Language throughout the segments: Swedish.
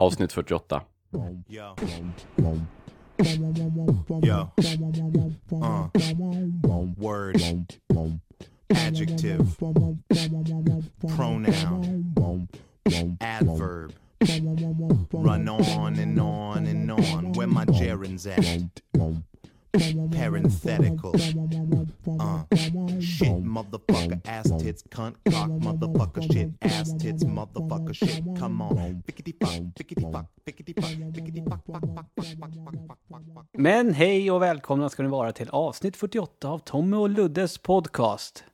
Avsnitt 48. Yo. Yo. Uh. Word. Adjective. Pronoun. Adverb. Run on and on and on. Where my gerunds at? Parenthetical. Uh, shit, motherfucker, ass tits, cunt, cock, motherfucker, shit, ass tits, motherfucker, shit. Come on. Pickety fuck, pickety fuck, pickety fuck, pickety fuck, fuck, fuck, fuck, fuck, fuck, fuck, Men hej och välkomna ska ni vara till avsnitt 48 av Tommy och Luddes podcast.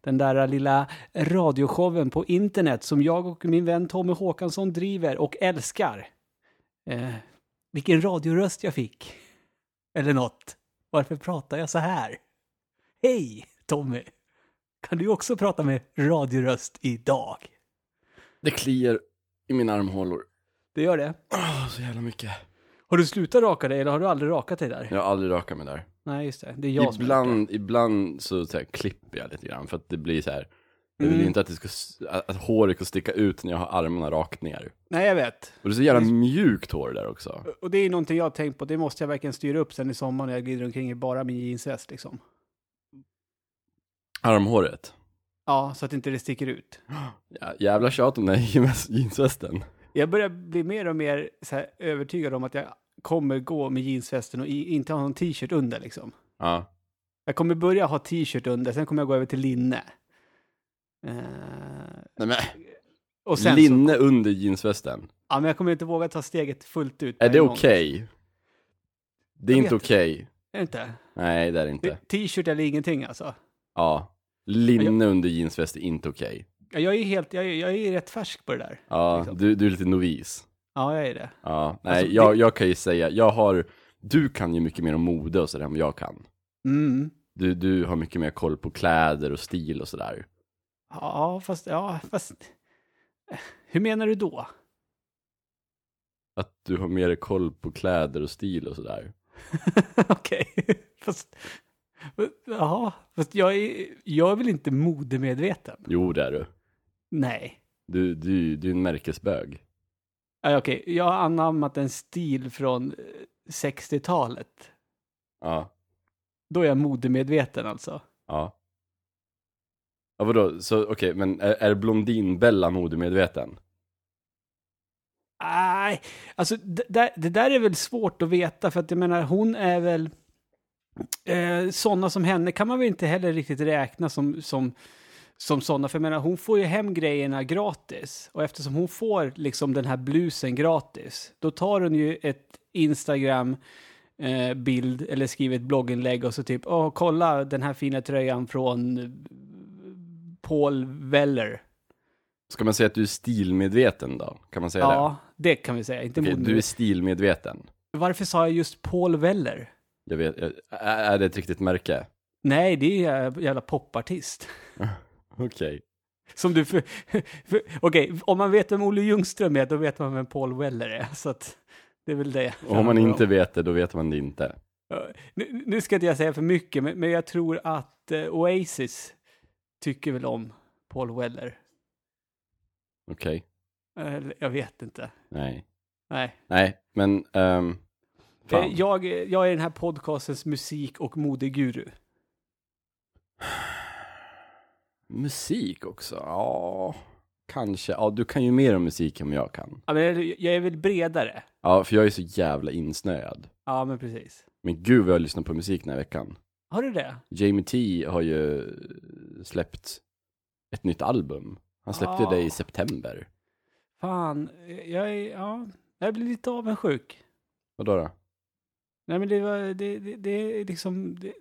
Den där lilla radioshowen på internet som jag och min vän Tommy Håkansson driver och älskar. Eh, vilken radioröst jag fick. Eller nåt. Varför pratar jag så här? Hej Tommy! Kan du också prata med radioröst idag? Det kliar i mina armhålor. Det gör det. Åh, så jävla mycket. Har du slutat raka dig eller har du aldrig rakat dig där? Jag har aldrig rakat mig där. Nej, just det. Det är jag som. Ibland, ibland så, så här, klipper jag lite grann för att det blir så här. Jag vill Mm. inte att, det ska, att, att håret ska sticka ut när jag har armarna rakt ner. Nej, jag vet. Och det är så jävla mjukt hår där också. Och det är någonting jag har tänkt på, det måste jag verkligen styra upp sen i sommar när jag glider omkring i bara min jeansväst liksom. Armhåret. Ja, så att inte det sticker ut. Ja, jävla tjat om den här jeans- jeansvästen. Jag börjar bli mer och mer så övertygad om att jag kommer gå med jeansvästen och inte ha någon t-shirt under liksom. Ja. Jag kommer börja ha t-shirt under, sen kommer jag gå över till linne. Eh, Nej, men, och sen linne Så, under jeansvästen. ja, men jag kommer inte våga ta steget fullt ut. Är det okej? Det är Jag inte okej. Är det inte? Nej, det är det inte. T-shirt eller ingenting alltså. Ja. Linne under jeansväst är inte okej. Ja, Jag är helt, jag är, jag är rätt färsk på det där. Ja, Liksom. du, du är lite novis. Ja, jag är det. Ja, nej, Alltså, jag, det- jag kan ju säga, jag har, du kan ju mycket mer om mode och sådär än vad jag kan. Mm. Du, du har mycket mer koll på kläder och stil och sådär. Ja, fast, ja, fast... Hur menar du då? Att du har mer koll på kläder och stil och sådär. Okej, fast... Ja, fast jag är, jag är väl inte modemedveten? Jo, det är du. Nej. Du, du, du är en märkesbög. Ja, Okej, jag har anammat en stil från eh, 60-talet. Ja, Då är jag modemedveten alltså. ja. Ja, vadå? Så okej, men är, är Blondinbella modemedveten? Nej, alltså det där, det där är väl svårt att veta för att jag menar hon är väl... Eh, sådana som henne kan man väl inte heller riktigt räkna som, som, som sådana. För jag menar hon får ju hem grejerna gratis. Och eftersom hon får liksom den här blusen gratis. Då tar hon ju ett Instagram eh, bild eller skriver ett blogginlägg och så typ åh kolla den här fina tröjan från Paul Weller. Ska man säga att du är stilmedveten då? Kan man säga det? Ja, det kan vi säga. Inte modemedveten. du är stilmedveten. Varför sa jag just Paul Weller? Jag vet, är det ett riktigt märke? Nej, det är en jävla popartist. Okej. Som du Okej, om man vet vem Olle Ljungström är, då vet man vem Paul Weller är. Så att det är väl det. Och om man inte vet det, då vet man det inte. Ja, Nu, nu ska inte jag säga för mycket, men, men jag tror att eh, Oasis tycker väl om Paul Weller. Okej. Eller, jag vet inte. Nej. Nej. Nej, men... fan. Eh, Jag, jag är den här podcastens musik och modeguru. Musik också? Ja, kanske. Ja, du kan ju mer om musik än jag kan. Ja, men jag är väl bredare. Ja, för jag är så jävla insnöad. Ja, men precis. Men gud vad jag lyssnar på musik den här veckan. Har du det? Jamie T har ju släppt ett nytt album. Han släppte Ah. det i september. Fan, jag är, ja, jag blir lite avundsjuk. Vadå då? Nej men det var, det, det, det är liksom, det,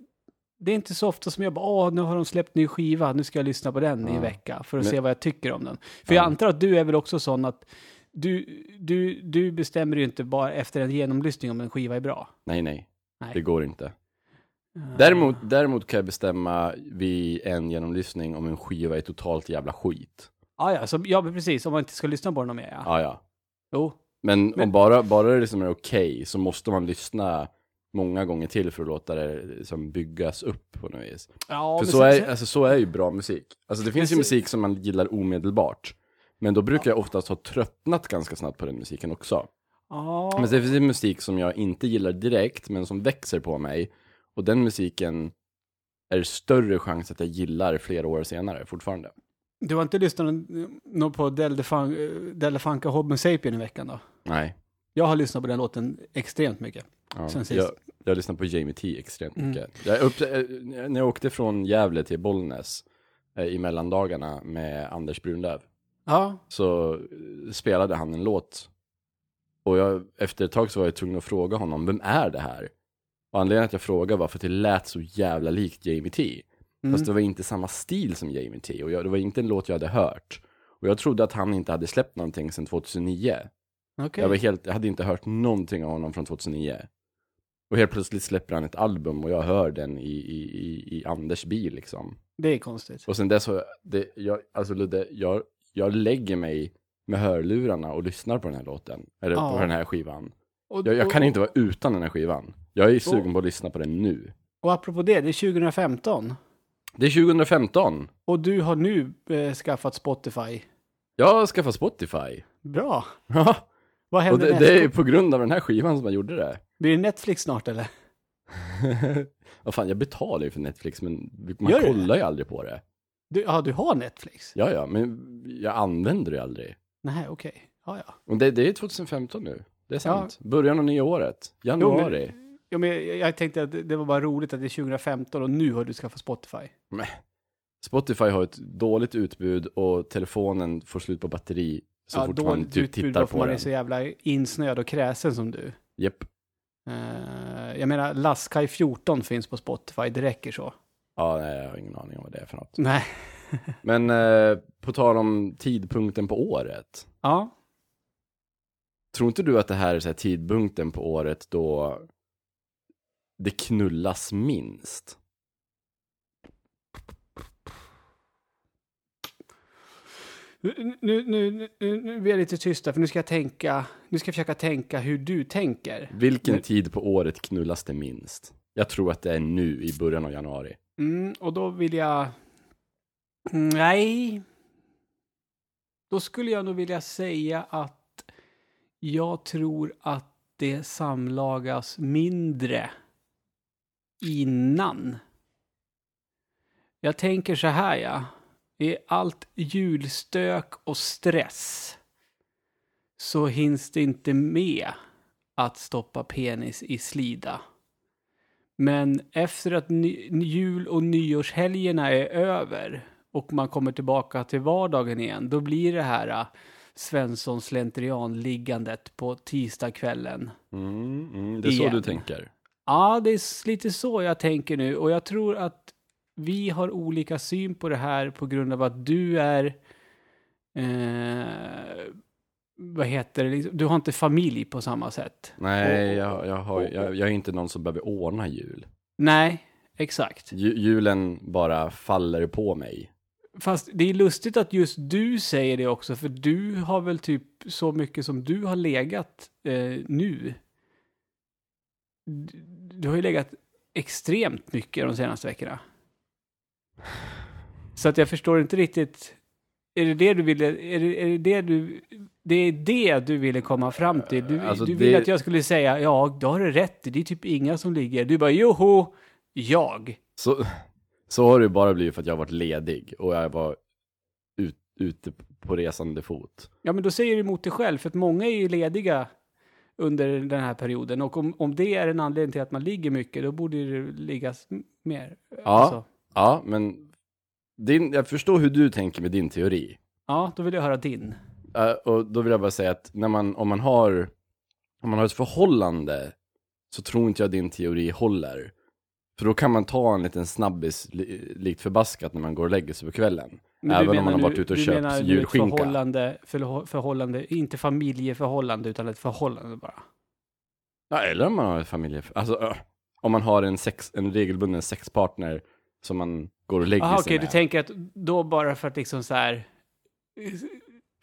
det är inte så ofta som jag bara, åh nu har de släppt ny skiva, nu ska jag lyssna på den i Ja. en vecka för att Men- se vad jag tycker om den. För Ja. jag antar att du är väl också sån att du, du, du bestämmer ju inte bara efter en genomlyssning om en skiva är bra. Nej, nej. Nej. Det går inte. Ah. Däremot, däremot kan jag bestämma vid en genomlyssning om en skiva är totalt jävla skit. Ja, ja, så, ja, precis, om man inte ska lyssna på den mer ja. Ja, ja. Jo, Men, Men- om bara, bara det liksom är okej så måste man lyssna många gånger till för att låta det liksom byggas upp på något vis. Ja, för så sen- är, alltså, så är ju bra musik. Alltså det finns ju musik som man gillar omedelbart. Men då brukar jag oftast ha tröttnat ganska snabbt på den musiken också. ja, Men det finns musik som jag inte gillar direkt, men som växer på mig. Och den musiken är större chans att jag gillar flera år senare fortfarande. Du har inte lyssnat nå- på Del Defan- Del Funka Homo Sapien i veckan då? Nej. Jag har lyssnat på den låten extremt mycket. Ja, Sen sist. jag, jag lyssnar på Jamie T extremt Mm. mycket. Jag upp, eh, när jag åkte från Gävle till Bollnäs eh, i mellandagarna med Anders Brunlöv Ja, så eh, spelade han en låt. Och jag, efter ett tag så var jag tvungen att fråga honom, vem är det här? Och anledningen att jag frågade var för att det lät så jävla likt Jamie T. Mm. Fast det var inte samma stil som Jamie T. Och jag, det var inte en låt jag hade hört. Och jag trodde att han inte hade släppt någonting sedan 2009. okej. Jag, var helt, jag hade inte hört någonting av honom från 2009. Och helt plötsligt släpper han ett album och jag hör den i, i, i, i Anders bil liksom. Det är konstigt. Och sen dess har det, jag, alltså Ludde, jag, jag lägger mig med hörlurarna och lyssnar på den här låten. Eller Ja. på den här skivan. Och, Jag, jag kan och, inte vara utan den här skivan. Jag är sugen på att lyssna på den nu. Och apropå det, det är 2015. Det är 2015. Och du har nu eh, skaffat Spotify. Jag har skaffat Spotify. Bra. Ja, Vad och händer det, nästa? det är på grund av den här skivan som jag gjorde det. Blir det Netflix snart eller? Vad fan, jag betalar ju för Netflix, men man Gör kollar ju aldrig på det. Du, ja, du har Netflix? Ja, ja, men jag använder det aldrig. Nej, okej. Ja, ja. Och det, det är 2015 nu. Det är sant. Början av nya året. Januari. Jo, men jag, jag tänkte att det var bara roligt att det är 2015 och nu har du skaffat Spotify. Spotify har ett dåligt utbud och telefonen får slut på batteri så ja, fort man typ tittar på man den. är så jävla insnöad och kräsen som du. Japp. Eh, jag menar, Laskai 14 finns på Spotify, det räcker så. Ja, nej, jag har ingen aning om vad det är för något. Nej. Men eh, på tal om tidpunkten på året. Ja. Tror inte du att det här är så här tidpunkten på året då det knullas minst? Nu, nu, nu, nu, nu blir jag lite tysta, för nu ska jag tänka, nu ska jag försöka tänka hur du tänker. Vilken Men- tid på året knullas det minst? Jag tror att det är nu i början av januari. Mm, och då vill jag... Mm, Nej. Då skulle jag nog vilja säga att jag tror att det samlagas mindre innan. Jag tänker så här, ja. I allt julstök och stress så hinns det inte med att stoppa penis i slida. Men efter att jul och nyårshelgerna är över och man kommer tillbaka till vardagen igen, då blir det här äh, Svensson slentrian-liggandet på tisdagskvällen. Mm, mm, det är så Igen. du tänker. Ja, det är lite så jag tänker nu och jag tror att vi har olika syn på det här på grund av att du är eh, vad heter det, liksom, du har inte familj på samma sätt. Nej, Och- jag, jag, har, jag, jag är inte någon som behöver ordna jul. Nej, exakt. Ju, julen bara faller på mig. Fast det är lustigt att just du säger det också, för du har väl typ så mycket som du har legat eh, nu. Du, har ju legat extremt mycket de senaste veckorna. Så att jag förstår inte riktigt. Är det det du ville, är det, är det, det du, det är det du ville komma fram till? Du, Alltså, du ville det- att jag skulle säga, ja, du har det rätt, det är typ inga som ligger. Du bara, joho, jag. Så, så har det bara blivit för att jag har varit ledig och jag var ut, ute på resande fot. Ja, men då säger du emot dig själv, för att många är ju lediga under den här perioden. Och om, om det är en anledning till att man ligger mycket, då borde det liggas mer. Alltså, Ja, men din, jag förstår hur du tänker med din teori. ja, då vill jag höra din. Eh, och då vill jag bara säga att när man, om, man har, om man har ett förhållande så tror inte jag din teori håller. För då kan man ta en liten snabbis li, likt förbaskat när man går och lägger sig på kvällen. Men Även om man har varit ute och du köpt julskinka. Förhållande, förhå- förhållande, inte familjeförhållande, utan ett förhållande bara. Ja, eller om man har ett familje... Alltså, om man har en, sex, en regelbunden sexpartner som man går och lägger Jaha, sig okej, med. du tänker att då bara för att liksom så här...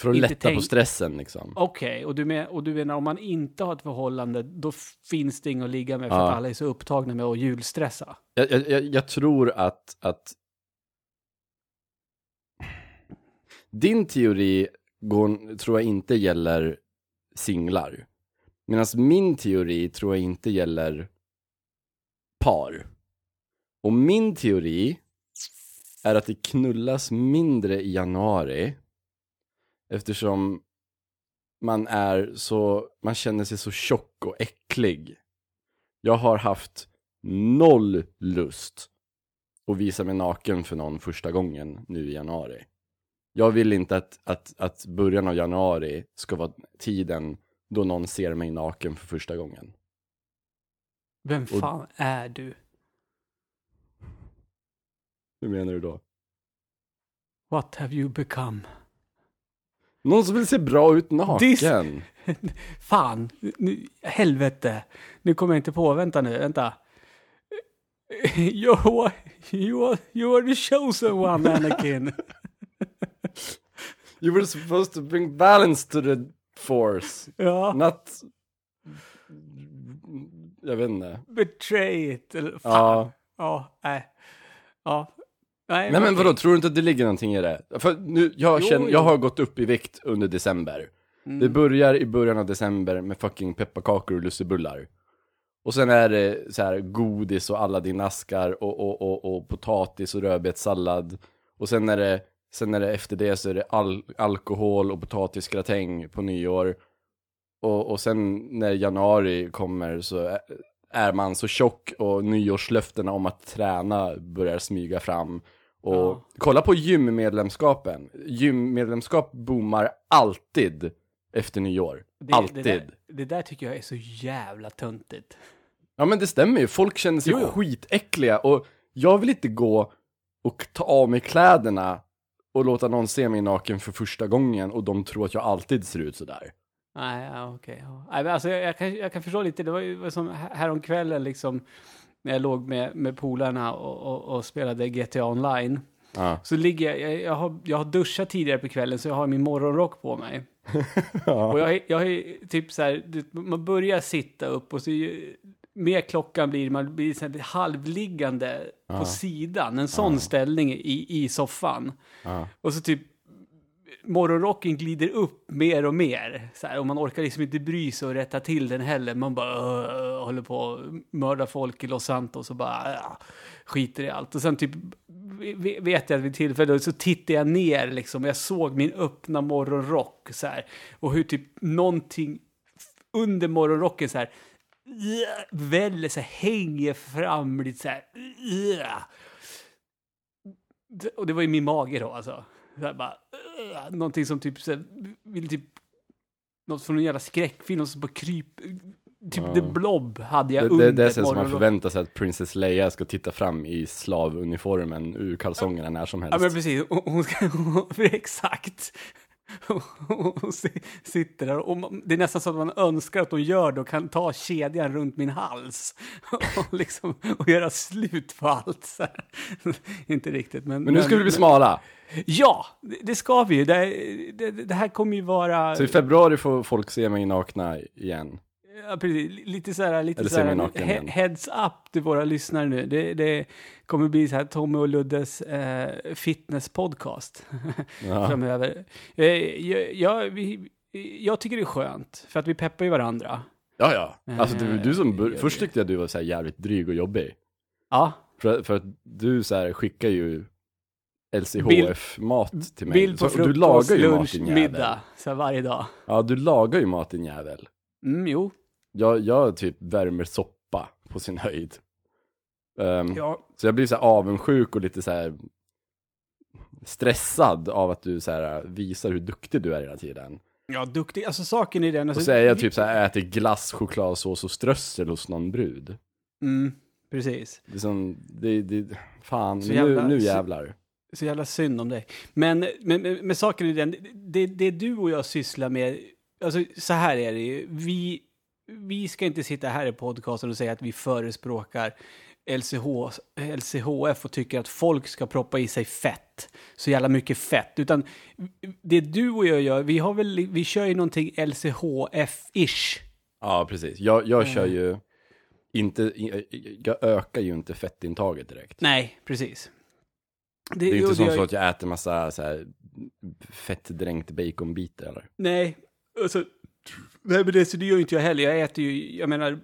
För att lätta på tänk- stressen liksom. Okej, och, du men, och du menar om man inte har ett förhållande, då finns det inget att ligga med för Ja. att alla är så upptagna med att julstressa? Jag, jag, jag tror att, att din teori går, tror jag inte gäller singlar. Medan min teori tror jag inte gäller par. Och min teori är att det knullas mindre i januari eftersom man är så, man känner sig så tjock och äcklig. Jag har haft noll lust att visa mig naken för någon första gången nu i januari. Jag vill inte att, att, att början av januari ska vara tiden då någon ser mig naken för första gången. Vem fan är du? Hur menar du då? What have you become? Någon som vill se bra ut naken. Dis- Fan, nu, helvete. Nu kommer jag inte på, vänta nu, vänta. You're, you are, you are the chosen one, Anakin. You were supposed to bring balance to the force. ja, Not... Jag vet inte. betray it. Eller, fan. Ja. Ja, nej. Ja. Nej, Nej men vadå, tror du inte att det ligger någonting i det? För nu, jag, Jo, känner, jag har gått upp i vikt under december. Mm. Det börjar i början av december med fucking pepparkakor och lussebullar. Och sen är det så här godis och Aladdin-askar och, och, och, och potatis och rödbetssallad. Och sen är det, sen är det efter det så är det al alkohol och potatisgratäng på nyår. Och, och sen när januari kommer så är, man så tjock och nyårslöftena om att träna börjar smyga fram. Och Ja. kolla på gymmedlemskapen. Gymmedlemskap boomar alltid efter nyår. det, alltid. Det där, det där tycker jag är så jävla töntigt. Ja men det stämmer ju, folk känner sig jo. skitäckliga och jag vill inte gå och ta av mig kläderna och låta någon se mig naken för första gången och de tror att jag alltid ser ut sådär. Nej, ja, okej. ja. Nej, men alltså, jag, jag, kan, jag kan förstå lite, det var ju som häromkvällen liksom, när jag låg med, med polarna och, och, och spelade GTA online. Ja. Så ligger jag, jag, jag, har, jag har duschat tidigare på kvällen så jag har min morgonrock på mig. Och jag, jag har typ så här, man börjar sitta upp och så mer klockan blir, man blir så halvliggande på sidan, en sån ställning i, i soffan. Ja. Och så typ morgonrocken glider upp mer och mer. Så här, och man orkar liksom inte bry sig och rätta till den heller. Man bara "Åh", håller på att mörda folk i Los Santos och bara "Ah", skiter i allt. Och sen typ vet jag att vid tillfälle så tittar jag ner liksom. och Jag såg min öppna morgonrock så här. Och hur typ någonting under morgonrocken så här väller så här, hänger fram lite så här. Det- Och det var ju min mage då alltså. Så här bara, uh, någonting som typ, så här, vill typ, något från en jävla skräckfilm, något som bara kryp, typ Ja. The Blob hade jag Det, under det, det är så som man förväntar sig att Princess Leia ska titta fram i slavuniformen ur kalsongerna när som Ja helst. men precis, hon, hon ska, för exakt. Hon si- sitter där och det är nästan så att man önskar att hon gör det och kan ta kedjan runt min hals. Och, liksom, och göra slut på allt. Inte riktigt men... Men nu ska vi bli smala. Ja, det, det ska vi ju. Det, det, det här kommer ju vara... Så i februari får folk se mig nakna igen. Ja, precis. Lite så här, lite så här, heads up till våra lyssnare nu. Det, det kommer bli så här Tommy och Luddes eh, fitness podcast Ja. framöver. Eh, jag, jag, vi, jag tycker det är skönt, för att vi peppar ju varandra. Ja, ja. Alltså du, du som, Eh, först tyckte jag du var så här jävligt dryg och jobbig. Ja, För, för att du så här skickar ju LCHF-mat till mig. bild på och du frukost, lagar ju mat lunch, din jävel. middag, så varje dag. Ja, du lagar ju mat din jävel. Mm, jo. Jag, jag typ värmer soppa på sin höjd. Ehm, Ja, Så jag blir så här avundsjuk och lite så här stressad av att du så här visar hur duktig du är hela tiden. ja, duktig. Alltså saken är den... Alltså, Och så är jag typ så här äter glass, chokladsås och strössel hos någon brud. Mm, precis. Det är som, det, det, fan, Så nu, jävla- nu så- jävlar. Så jävla synd om dig. Men, men, men, men saken är den, det, det du och jag sysslar med, alltså så här är det ju, vi, vi ska inte sitta här i podcasten och säga att vi förespråkar LCH, LCHF och tycker att folk ska proppa i sig fett. Så jävla mycket fett. Utan det du och jag gör, vi, har väl, vi kör ju någonting LCHF-ish. Ja, precis. Jag, jag kör Mm. ju inte, jag ökar ju inte fettintaget direkt. Nej, precis. Det är ju inte som gör- så att jag äter massa så här, fettdränkt baconbitar eller? Nej, alltså, nej men det, så det gör ju inte jag heller. Jag äter ju, jag menar,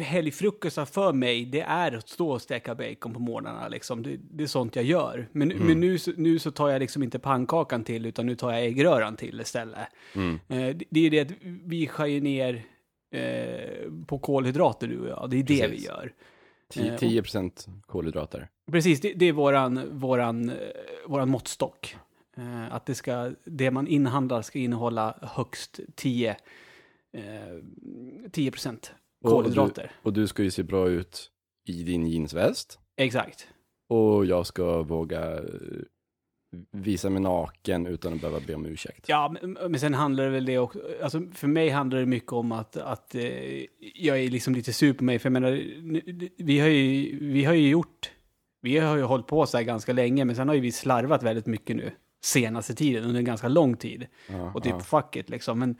helgfrukostar för mig, det är att stå och steka bacon på morgnarna liksom. Det, det är sånt jag gör. Men, men nu, så- nu så tar jag liksom inte pannkakan till, utan nu tar jag äggröran till istället. Mm. Eh, det, det är ju det att vi skär ju ner eh, på kolhydrater du och jag. Det är det Precis. vi gör. Ti- Eh, och- 10% kolhydrater. Precis, det, det är våran, våran, eh, våran måttstock. Eh, att det, ska, det man inhandlar ska innehålla högst 10, eh, 10 procent Och- kolhydrater. Och du ska ju se bra ut i din jeansväst. Exakt. Och jag ska våga eh, visa mig naken utan att behöva be om ursäkt. Ja, men, men sen handlar det väl det också, alltså för mig handlar det mycket om att, att eh, jag är liksom lite sur på mig, för jag menar, vi har ju, vi har ju gjort, vi har ju hållit på så här ganska länge, men sen har ju vi slarvat väldigt mycket nu, senaste tiden, under en ganska lång tid. Ja, Och typ ja. fuck it liksom. Men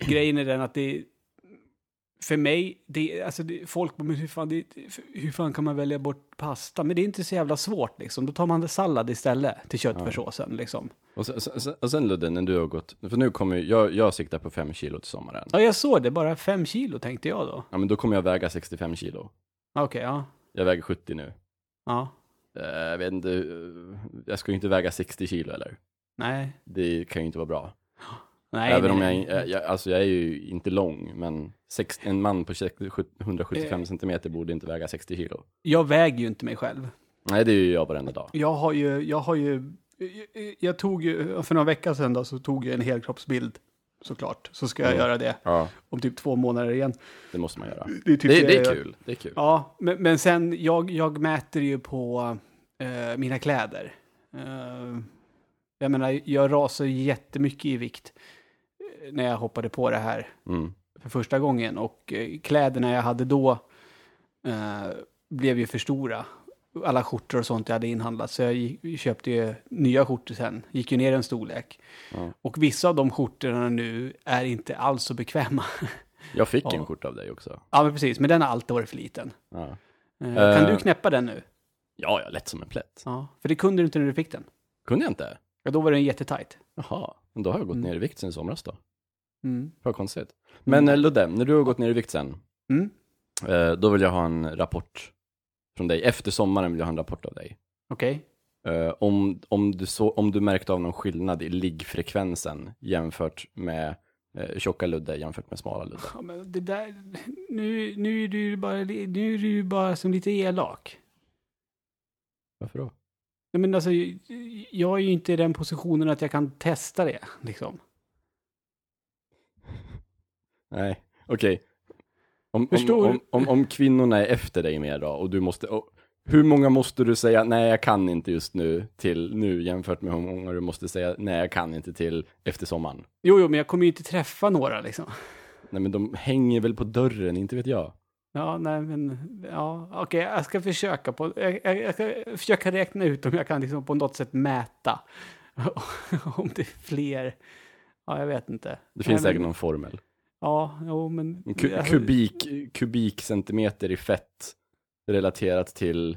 grejen är den att det för mig, det, alltså det, folk men hur fan, det, hur fan kan man välja bort pasta? Men det är inte så jävla svårt liksom. Då tar man sallad istället till köttfärssåsen liksom. Och sen, sen, och sen Ludde, när du har gått, för nu kommer jag, jag siktar på 5 kilo till sommaren. Ja, jag såg det. Bara fem kilo tänkte jag då. Ja men då kommer jag väga 65 kilo. Okej, ja. Jag väger 70 nu. Ja. Eh, Jag vet inte, eh, jag ska ju inte väga 60 kilo eller? Nej. Det kan ju inte vara bra. Nej, Även nej, om jag, jag, jag, alltså jag är ju inte lång, men sex, en man på 60 175 Eh. centimeter borde inte väga 60 kilo. Jag väger ju inte mig själv. Nej, det är ju jag varenda dag. Jag har ju, jag har ju, jag, jag tog ju, för några veckor sedan då, så tog jag en helkroppsbild. Såklart. Så ska jag Mm. göra det Ja, om typ två månader igen. det måste man göra. Det typ Det, det är kul, det är kul. Ja, men, men sen jag, jag mäter ju på eh, mina kläder. Eh, jag menar, jag rasar jättemycket i vikt eh, när jag hoppade på det här Mm. för första gången. Och kläderna jag hade då eh, blev ju för stora. Alla skjortor och sånt jag hade inhandlat. Så jag köpte ju nya skjortor sen. Gick ju ner en storlek. Ja. Och vissa av de skjortorna nu är inte alls så bekväma. Jag fick Ja. en skjorta av dig också. ja, men precis. Men den har alltid varit för liten. Ja, Eh, kan Eh. du knäppa den nu? ja, ja lätt som en plätt. Ja, för det kunde du inte när du fick den. Kunde jag inte? Ja, då var den jättetajt. Jaha, men då har jag gått Mm. ner i vikt sen i somras då. Mm. Vad konstigt. Men eh, Ludde, när du har gått ner i vikt sen, Mm. eh, då vill jag ha en rapport från dig. Efter sommaren vill jag ha en rapport av dig. Okej. Eh, om, om, du så, om du märkte av någon skillnad i liggfrekvensen jämfört med eh, tjocka Ludde jämfört med smala Ludde. Ja, men det där... Nu, nu är du ju bara, nu är du ju bara som lite elak. Varför då? Nej, men alltså, jag är ju inte i den positionen att jag kan testa det, liksom. Nej, okej. Om, om, om, om, om kvinnorna är efter dig mer då och du måste, och, hur många måste du säga nej jag kan inte just nu till nu jämfört med hur många du måste säga nej jag kan inte till efter sommaren? Jo, jo, men jag kommer ju inte träffa några, liksom. Nej men de hänger väl på dörren, inte vet jag. Ja, nej, men... Ja, okej, jag ska försöka på... Jag, jag, jag ska försöka räkna ut om jag kan liksom på något sätt mäta. om det är fler... Ja, jag vet inte. Det finns Nej, säkert men- någon formel. Ja, jo, men... En ku, kubik, kubikcentimeter i fett relaterat till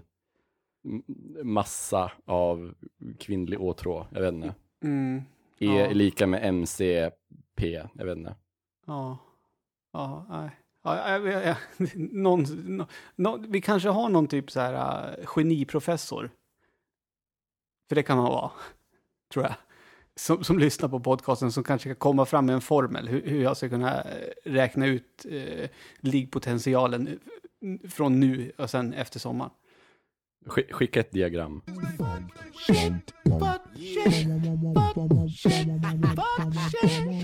massa av kvinnlig åtrå. Jag vet inte. Mm, E Ja. är lika med MCP. Jag vet inte. ja. Ja, nej. Ja, jag, jag, någon, nå- nå- vi kanske har någon typ så här uh, geniprofessor. För det kan man vara, tror jag. Som, som lyssnar på podcasten som kanske kan komma fram med en formel. Hur, hur jag ska kunna eh, räkna ut eh, liggpotentialen från nu och sen efter sommaren. Sk- Skicka ett diagram.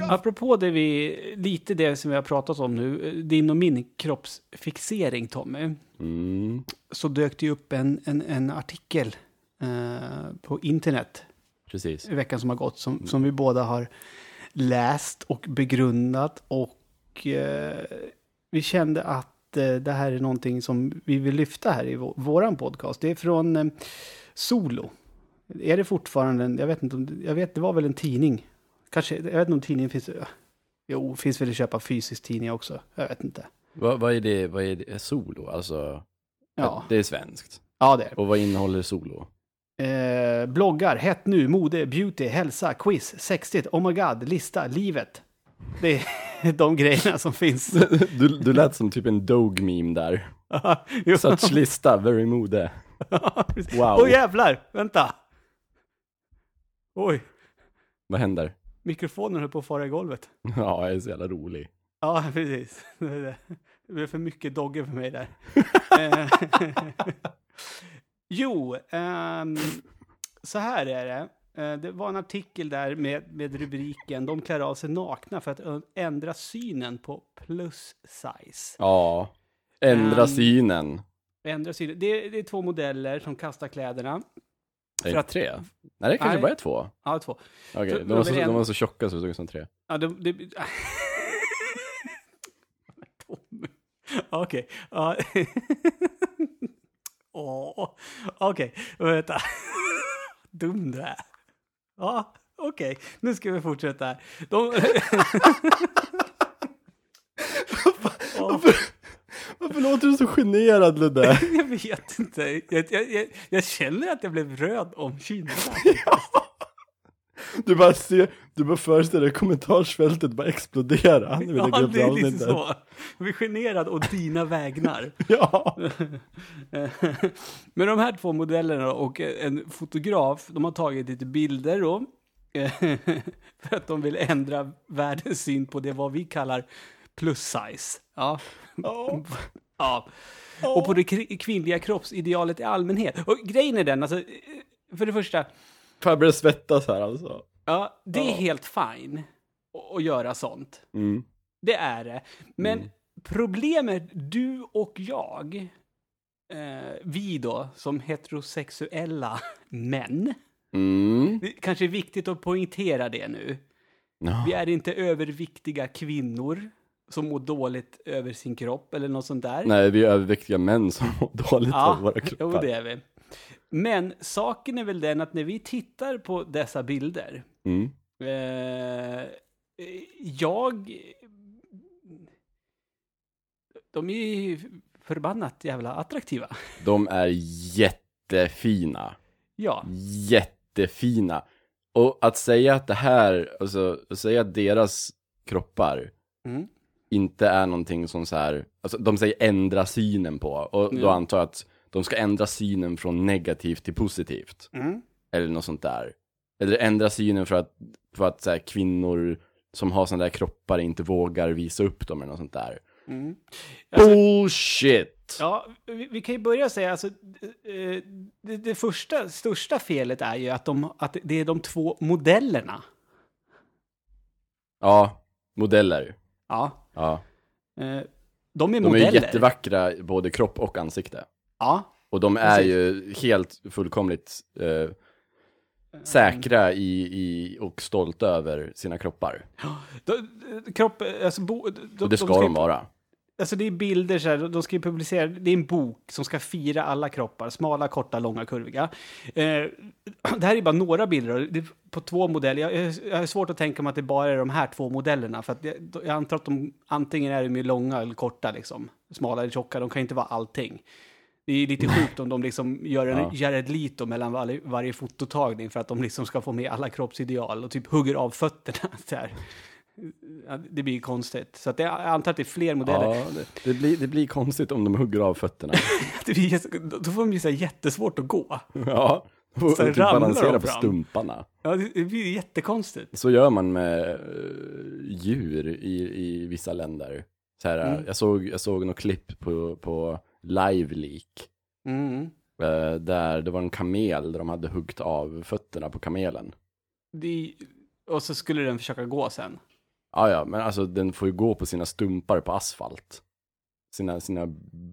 Apropå det vi, lite det som vi har pratat om nu, din och min kroppsfixering Tommy. Mm, så dök det ju upp en, en, en artikel eh, på internet precis. i veckan som har gått som, som vi båda har läst och begrundat och eh, vi kände att eh, det här är någonting som vi vill lyfta här i vå- våran podcast. Det är från eh, Solo. Är det fortfarande en, jag vet inte om, jag vet, det var väl en tidning. Kanske, jag vet inte om tidningen finns, jo, finns väl att köpa fysisk tidning också. Jag vet inte. Vad, vad är det, vad är det, solo? Alltså, Ja, det är svenskt. ja det är. Och vad innehåller solo? Eh, bloggar, hett nu, mode, beauty, hälsa, quiz, sexigt, oh my god, lista, livet. Det är de grejerna som finns. Du, du lät som typ en dog-meme där. Such lista, very mode. Wow. Åh jävlar, vänta! Oj, Vad händer? mikrofonen höll på att fara i golvet. Ja, jag är så jävla rolig. Ja, precis. Det blev för mycket dogge för mig där. Jo, ehm, så här är det. Eh, Det var en artikel där med, med rubriken De klär av sig nakna för att ändra synen på plus size. Ja. Ändra Ehm. synen. Ändra synen. Det, det är två modeller som kastar kläderna. Är det att- tre? Nej, det kanske Nej. bara är två. Ja, två. Så- de, var så, en- de var så tjocka så det såg ut som tre. Ja, det... Tommy. Okej. Ja. Åh, Okej, vänta. Dum du är. Ja, okej. Nu ska vi fortsätta här. De... Varför låter du så generad Ludde? jag vet inte. Jag, jag, jag, jag känner att jag blev röd om kinderna. Du bara ser, du bara föreställer dig kommentarsfältet bara explodera. när vi lägger Ja, upp det är lite avsnittet. så. Jag blir generad å dina vägnar. Ja. Men de här två modellerna och en fotograf, de har tagit lite bilder då. För att de vill ändra världens syn på det vad vi kallar plus size. Ja. Ja. ja. Och på det kvinnliga kroppsidealet i allmänhet. Och grejen är den, alltså, för det första, Jag börjar svettas här alltså. ja, det är Ja. helt fine att- göra sånt. Mm. Det är det. Men Mm. problemet, du och jag, eh, vi då, som heterosexuella män, Mm. det kanske är viktigt att poängtera det nu. Ja. Vi är inte överviktiga kvinnor som mår dåligt över sin kropp eller något sånt där. Nej, vi är överviktiga män som mår dåligt av våra jo, kroppar. det är vi. Men saken är väl den att när vi tittar på dessa bilder, Mm. eh, jag... De är ju förbannat jävla attraktiva. De är jättefina. Ja, Jättefina. Och att säga att det här, alltså, att säga att deras kroppar mm. inte är någonting som så här, alltså de säger ändra synen på, och då Ja. antar jag att de ska ändra synen från negativt till positivt. Mm. Eller något sånt där. Eller ändra synen för att, för att så här, kvinnor som har sådana där kroppar inte vågar visa upp dem eller något sånt där. Mm. Alltså, Bullshit! Ja, vi, vi kan ju börja säga, alltså, eh, det, det första, största felet är ju att, de, att det är de två modellerna. Ja, modeller. Ja. Ja. Eh, de är De är modeller. jättevackra, både kropp och ansikte. Ja. Och de är Precis. ju helt fullkomligt eh, säkra i, i, och stolta över sina kroppar. De, de, kropp, alltså, bo, de, Och det ska ska ju- de vara. Alltså det är bilder så här, de ska ju publicera, det är en bok som ska fira alla kroppar, smala, korta, långa, kurviga. Eh, det här är bara några bilder, det är på två modeller. Jag, jag, har svårt att tänka mig att det bara är de här två modellerna, för att jag, jag antar att de antingen är de ju långa eller korta, liksom. Smala eller tjocka, de kan inte vara allting. Det är lite sjukt om de liksom gör en Ja. Jared Leto mellan varje, varje fototagning för att de liksom ska få med alla kroppsideal och typ hugger av fötterna. Så. Ja, det blir konstigt. Så att jag antar att det är fler modeller. Ja, det, det, blir, det blir konstigt om de hugger av fötterna. Det blir, då får de ju så jättesvårt att gå. ja, och Sen typ balansera på stumparna. Ja, det, det blir jättekonstigt. Så gör man med eh, djur i, i vissa länder. Så här, Mm. jag, såg, jag såg något klipp på, på Live Leak. Mm. eh, Där det var en kamel där de hade huggit av fötterna på kamelen. Det, och så skulle den försöka gå sen. Ja, ja, men alltså den får ju gå på sina stumpar på asfalt. Sina, sina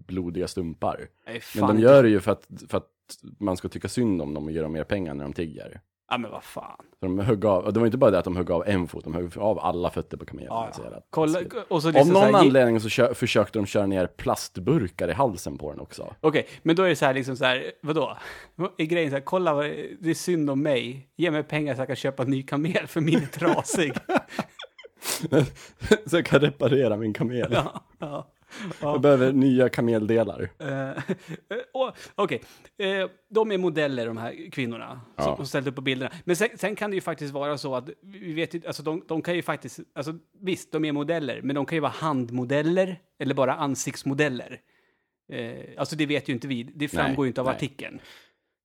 blodiga stumpar. Nej, Men de gör det ju för att, för att man ska tycka synd om dem och ge dem mer pengar när de tigger. Ja, men vad fan. Så de högg av, och det var inte bara det att de högg av en fot, de högg av alla fötter på kamelen. Ja, Så ja. Kolla, taskigt. och så Av liksom så någon här, anledning så kö- försökte de köra ner plastburkar i halsen på den också. Okej, men då är det så här liksom så här, vadå? Är grejen så här, kolla vad det är synd om mig. Ge mig pengar så jag kan köpa en ny kamel för min är trasig. så jag kan reparera min kamel. ja, ja. Jag behöver nya kameldelar. Och- Okej, eh, de är modeller de här kvinnorna som, Ja. som ställt upp på bilderna. Men sen, sen kan det ju faktiskt vara så att, vi vet ju, alltså de, de kan ju faktiskt, alltså visst, de är modeller, men de kan ju vara handmodeller eller bara ansiktsmodeller. Eh, alltså det vet ju inte vi, det framgår ju inte av nej. artikeln.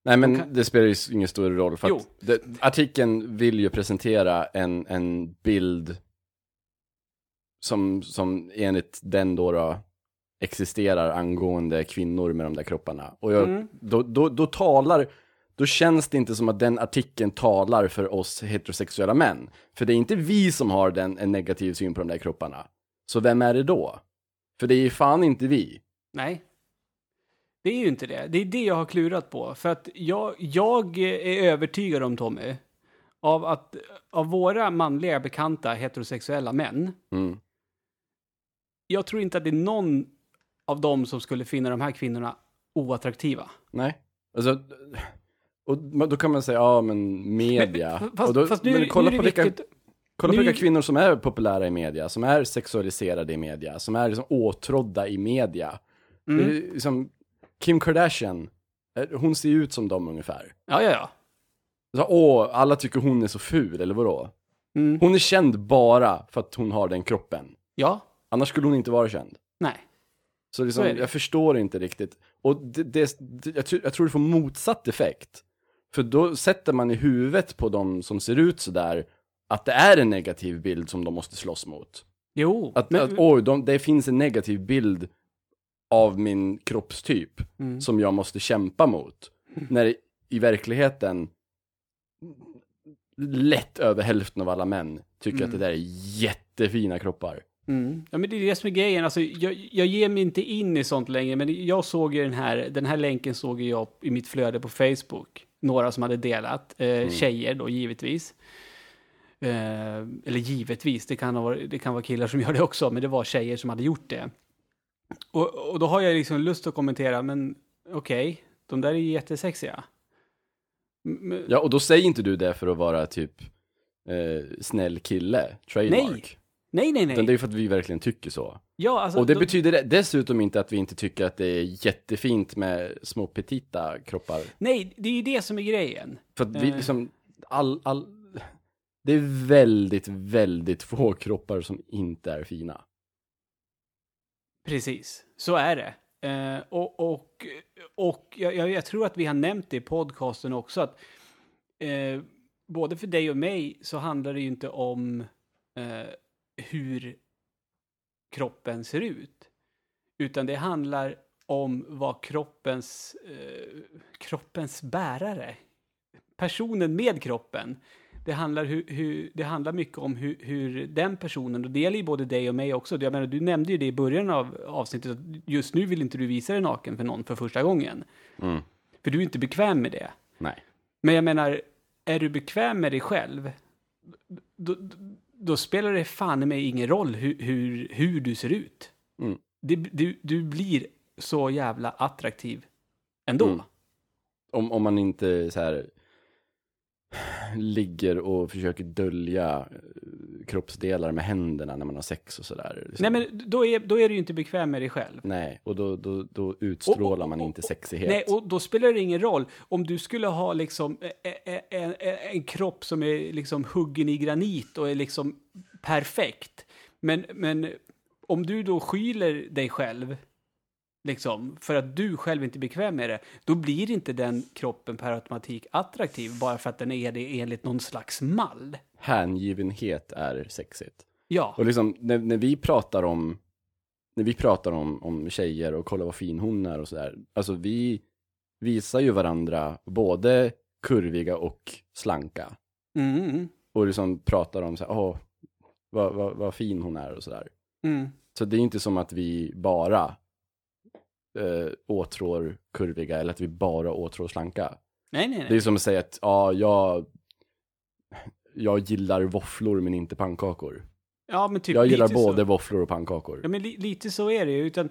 Nej men kan- det spelar ju ingen stor roll för det, artikeln vill ju presentera en, en bild som, som enligt den då, då existerar angående kvinnor med de där kropparna. Och jag, Mm. då, då, då talar, då känns det inte som att den artikeln talar för oss heterosexuella män. För det är inte vi som har den, en negativ syn på de där kropparna. Så vem är det då? För det är ju fan inte vi. Nej. Det är ju inte det. Det är det jag har klurat på. För att jag, jag är övertygad om, Tommy, av att av våra manliga bekanta heterosexuella män, Mm. Jag tror inte att det är någon av dem som skulle finna de här kvinnorna oattraktiva. Nej. Alltså, och då kan man säga, ja men media. Men, fast, och då, fast nu, men nu kolla är det på vilka, viktigt. kolla på nu- vilka kvinnor som är populära i media, som är sexualiserade i media, som är liksom åtrådda i media. Mm. Liksom, Kim Kardashian, eh, hon ser ju ut som dem ungefär. Ja, ja, ja. Så, åh, alla tycker hon är så ful, eller vadå? Mm. Hon är känd bara för att hon har den kroppen. Ja, Annars skulle hon inte vara känd. nej. Så, liksom, Så jag förstår inte riktigt. Och det, det, jag, tror, jag tror det får motsatt effekt. För då sätter man i huvudet på de som ser ut sådär att det är en negativ bild som de måste slåss mot. Jo, Att, men, att oj, de, det finns en negativ bild av min kroppstyp Mm. som jag måste kämpa mot. När i verkligheten lätt över hälften av alla män tycker Mm. att det där är jättefina kroppar. Mm. Ja, men det är det som är grejen. Alltså, jag, jag ger mig inte in i sånt längre, men jag såg ju den här, den här länken såg jag i mitt flöde på Facebook. Några som hade delat, eh, tjejer då givetvis. Eh, eller givetvis, det kan, ha det kan vara killar som gör det också, men det var tjejer som hade gjort det. Och, och då har jag liksom lust att kommentera, men okej, de där är ju jättesexiga. M- Ja, och då säger inte du det för att vara typ eh, snäll kille, trademark. nej, nej, Utan det är nej. ju för att vi verkligen tycker så. Ja, alltså, Och det då- betyder dessutom inte att vi inte tycker att det är jättefint med små petita kroppar. Nej, det är ju det som är grejen. För att vi Eh. liksom, all, all, det är väldigt, väldigt få kroppar som inte är fina. Precis, så är det. Eh, och och, och jag, jag, tror att vi har nämnt det i podcasten också, att eh, både för dig och mig så handlar det ju inte om hur kroppen ser ut, utan det handlar om vad kroppens, eh, kroppens bärare, personen med kroppen, det handlar, hur, hur, det handlar mycket om hur, hur den personen, och det gäller ju både dig och mig också, jag menar, du nämnde ju det i början av avsnittet, att just nu vill inte du visa dig naken för någon för första gången. Mm. För du är inte bekväm med det. Nej. Men jag menar, är du bekväm med dig själv, då, då, spelar det fan i mig ingen roll hur, hur, hur du ser ut. Mm. Det, du, du blir så jävla attraktiv ändå. Mm. Om, om man inte så här ligger och försöker dölja kroppsdelar med händerna när man har sex och sådär. liksom. Nej, men då är, då är du ju inte bekväm med dig själv. Nej, och då, då, då utstrålar Och- och- man och- inte och- sexighet. Nej, och då spelar det ingen roll. Om du skulle ha liksom en, en, en kropp som är liksom huggen i granit och är liksom perfekt. Men, men om du då skyler dig själv, liksom, för att du själv inte är bekväm med det, då blir inte den kroppen per automatik attraktiv bara för att den är det enligt någon slags mall. Hängivenhet är sexigt. Ja, Och liksom, när, när vi pratar om när vi pratar om, om tjejer och kolla vad fin hon är och sådär. Alltså vi visar ju varandra både kurviga och slanka. mm, Och liksom pratar om så här, åh, vad, vad, vad fin hon är och sådär. mm. Så det är inte som att vi bara eh, åtrår kurviga eller att vi bara åtrår slanka. Nej, nej, nej. Det är som att säga att, ja, jag, jag gillar våfflor men inte pannkakor. Ja, men typ Jag gillar lite så. både våfflor och pannkakor. Ja, men li, lite så är det ju. Utan,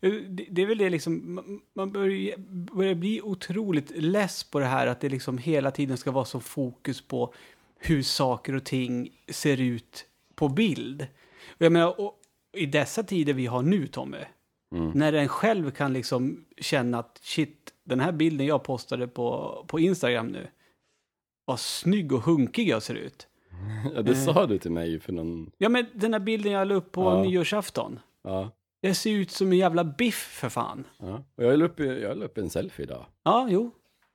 eh, det, det är väl det liksom, man- man börjar, börjar bli otroligt less på det här att det liksom hela tiden ska vara så fokus på hur saker och ting ser ut på bild. Och jag menar, och i dessa tider vi har nu, Tommy, Mm. när en själv kan liksom känna att shit, den här bilden jag postade på, på Instagram nu, vad snygg och hunkig jag ser ut. Ja, det sa du till mig för någon... Ja, men den här bilden jag la upp på Ja. nyårsafton. Ja. Jag ser ut som en jävla biff för fan. ja. Och jag la upp, jag la upp en selfie idag. Ja, jo.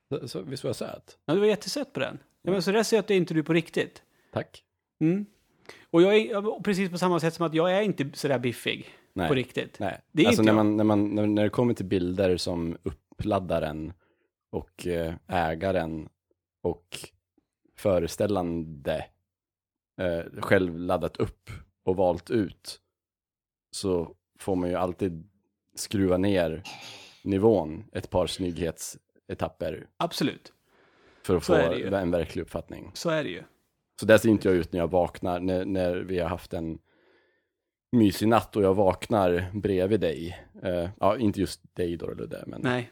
Så, så, visst var jag söt? Ja, du var jättesött på den. Ja, men så där ser jag att det är inte du på riktigt. Tack. Mm. Och jag är precis på samma sätt som att jag är inte sådär biffig Nej. på riktigt. Nej, Det är alltså inte när jag. man, när, man, när, när det kommer till bilder som uppladdaren och eh, ägaren och föreställande eh, själv laddat upp och valt ut så får man ju alltid skruva ner nivån ett par snygghetsetapper Absolut. för att Så få det en verklig uppfattning. Så är det ju. Så där ser inte jag ut när jag vaknar, när, när vi har haft en mysig natt och jag vaknar bredvid dig. Eh, ja, inte just dig då, Ludde, men, Nej.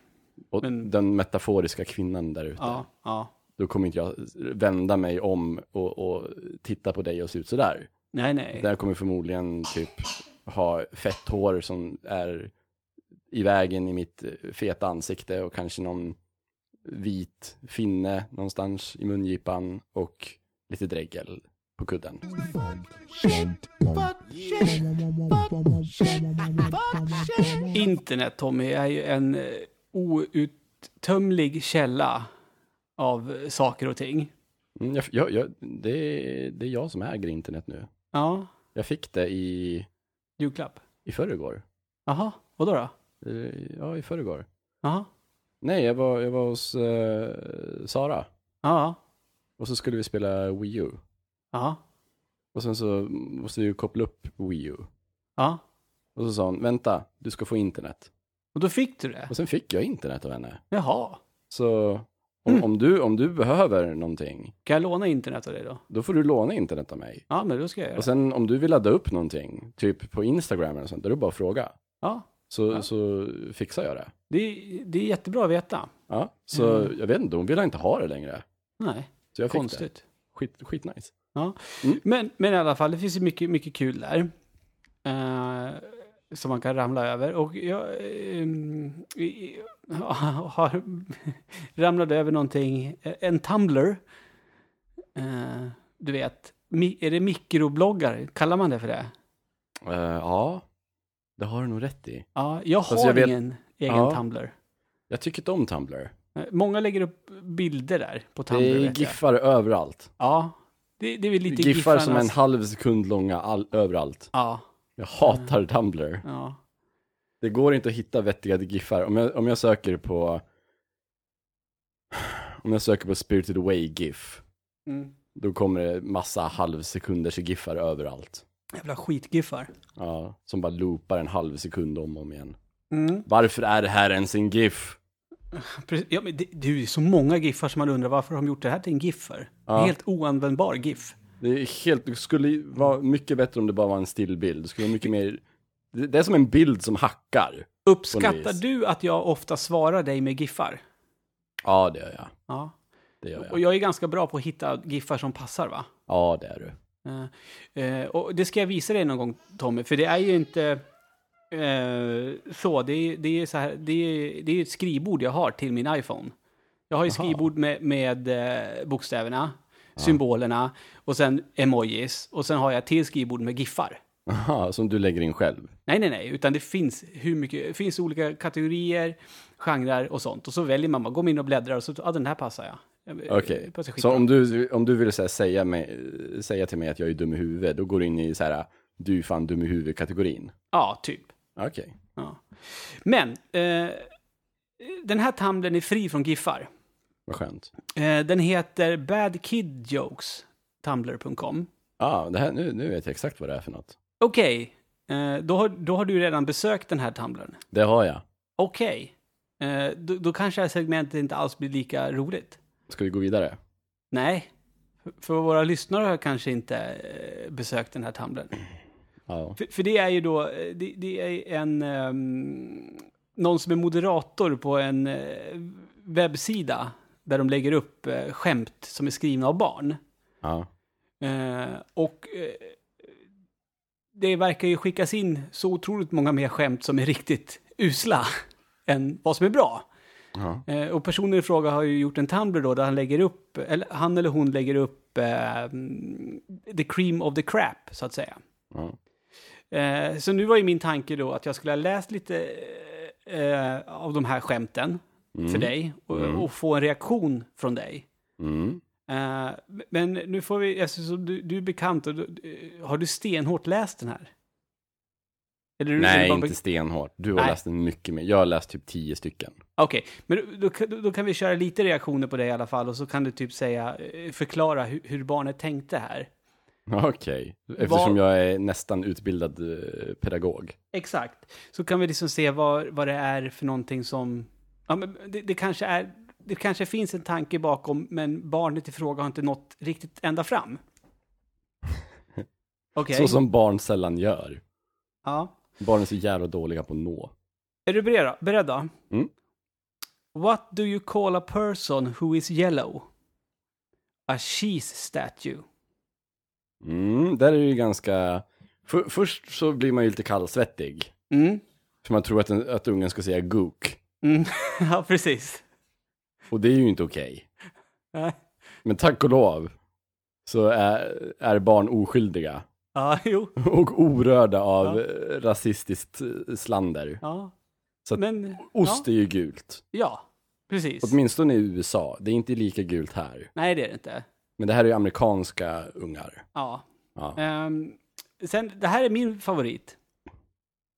och men- den metaforiska kvinnan där ute. Ja, ja. Då kommer inte jag vända mig om och, och titta på dig och se ut sådär. Nej, nej. Där kommer förmodligen typ ha fett hår som är i vägen i mitt feta ansikte och kanske någon vit finne någonstans i mungipan och lite dregel på kudden. Internet, Tommy, är ju en eh, outtömlig källa av saker och ting. Mm, jag, jag, jag, det, är, det är jag som äger internet nu. Ja, Jag fick det i, julklapp. i förrgår. Jaha, vadå då? Eh, Ja, i förrgår. Jaha, Nej, jag var, jag var hos eh, Sara. ja, Och så skulle vi spela Wii U. ja, Och sen så måste vi ju koppla upp Wii U. ja. Och så sa hon, vänta, du ska få internet. Och då fick du det? Och sen fick jag internet av henne. Jaha. Så om, Mm. om, du, om du behöver någonting, Kan jag låna internet av dig då? då får du låna internet av mig. Ja, men då ska jag göra Och sen om du vill ladda upp någonting, typ på Instagram eller sånt, då är det bara att fråga. Ja, Så, Ja. så fixar jag det. det, det är jättebra att veta. Ja, så Mm. jag vet inte, hon vill inte ha det längre. Nej, Så jag fick det. konstigt. Skit, skitnice. Ja. Mm. Men, men i alla fall, det finns ju mycket, mycket kul där. Eh, som man kan ramla över. Och jag i- har ramlat över någonting, en Tumblr. Eh, du vet, är det mikrobloggar? Kallar man det för det? Eh, ja, det har du nog rätt i. Ja, jag har jag vet- ingen egen Ja. Tumblr. Jag tycker inte om Tumblr. Eh, Många lägger upp bilder där på Tumblr. Det är vet giffar överallt. Ja, det, det är väl lite Giffar som en giffarnas- halv sekund långa all, överallt. Ja, Jag hatar Tumblr. ja. Det går inte att hitta vettiga giffar. Om jag, om jag söker på om jag söker på Spirited Away GIF, Mm. då kommer det massa halvsekunders giffar överallt. Jävla skitgiffar. Ja, som bara loopar en halv sekund om och om igen. Mm. Varför är det här ens en GIF? Precis. Ja, men det, det är ju så många giffar som man undrar varför har de gjort det här till en giff för? Ja. Helt oanvändbar giff. Det är helt, det skulle vara mycket bättre om det bara var en stillbild. Det skulle vara mycket mer, det är som en bild som hackar. Uppskattar du att jag ofta svarar dig med giffar? Ja, det gör jag. Ja. Det gör Och jag. jag är ganska bra på att hitta giffar som passar va? Ja, det är du. Eh, eh, och det ska jag visa dig någon gång Tommy, för det är ju inte eh, så. Det är, det är så här, det är, det är ett skrivbord jag har till min iPhone. Jag har ju Aha. skrivbord med, med bokstäverna, symbolerna och sen emojis. Och sen har jag ett till skrivbord med giffar. Aha, som du lägger in själv. Nej, nej, nej, utan det finns hur mycket, finns olika kategorier, genrer och sånt. Och så väljer man, bara, går man in och bläddrar och så, ja den här passar jag. Eh, Okej, passar så om du, om du vill säga, mig, säga till mig att jag är dum i huvudet, då går du in i så här, du är fan dum i huvudet-kategorin. Ja, typ. Okej. Ja. Men, eh, den här tumblern är fri från giffar. Vad skönt. Eh, den heter tumblr.com. Ja, det här, nu, nu vet jag exakt vad det är för något. Okej, eh, då, har, då har du redan besökt den här tumblern. Det har jag. Okej, eh, då, då kanske det här segmentet inte alls blir lika roligt. Ska vi gå vidare? Nej, För våra lyssnare har kanske inte eh, besökt den här Tumblern. Ja. För, för det är ju då, eh, det, det är en, ehm, någon som är moderator på en eh, webbsida där de lägger upp eh, skämt som är skrivna av barn. Ja. Eh, och eh, det verkar ju skickas in så otroligt många mer skämt som är riktigt usla än vad som är bra. Ja. Eh, och personen i fråga har ju gjort en Tumblr då där han lägger upp, eller han eller hon lägger upp eh, the cream of the crap, så att säga. Ja. Eh, så nu var ju min tanke då att jag skulle ha läst lite av de här skämten för dig och, Mm. och få en reaktion från dig. Mm. Eh, men nu får vi, eftersom du, du är bekant, och du, eh, har du stenhårt läst den här? Du- Nej, inte stenhårt. Du har Nej. läst den mycket mer. Jag har läst typ tio stycken. Okej, men då, då, då kan vi köra lite reaktioner på det i alla fall och så kan du typ säga, eh, förklara hur, hur barnet tänkte här. Okej, eftersom Vad- jag är nästan utbildad pedagog. Exakt. Så kan vi liksom se vad, vad det är för någonting som... Ja, men det, det, kanske är, det kanske finns en tanke bakom, men barnet i fråga har inte nått riktigt ända fram. Okej. Så som barn sällan gör. Ja. Barn är så jävla dåliga på att nå. Är du beredd? beredd då? Mm. What do you call a person who is yellow? A cheese statue. Mm, där är det ju ganska... För, först så blir man ju lite kallsvettig. Mm. För man tror att, en, att ungen ska säga gook. Mm. ja, precis. Och det är ju inte okej. Nej. Men tack och lov så är, är barn oskyldiga. Ja, jo. Och orörda av Ja. rasistiskt eh, slander. Ja. Så Men, Ost ja, är ju gult. ja, precis. Åtminstone i USA. Det är inte lika gult här. Nej, det är det inte. Men det här är ju amerikanska ungar. Ja. Ja. Ehm, sen, det här är min favorit.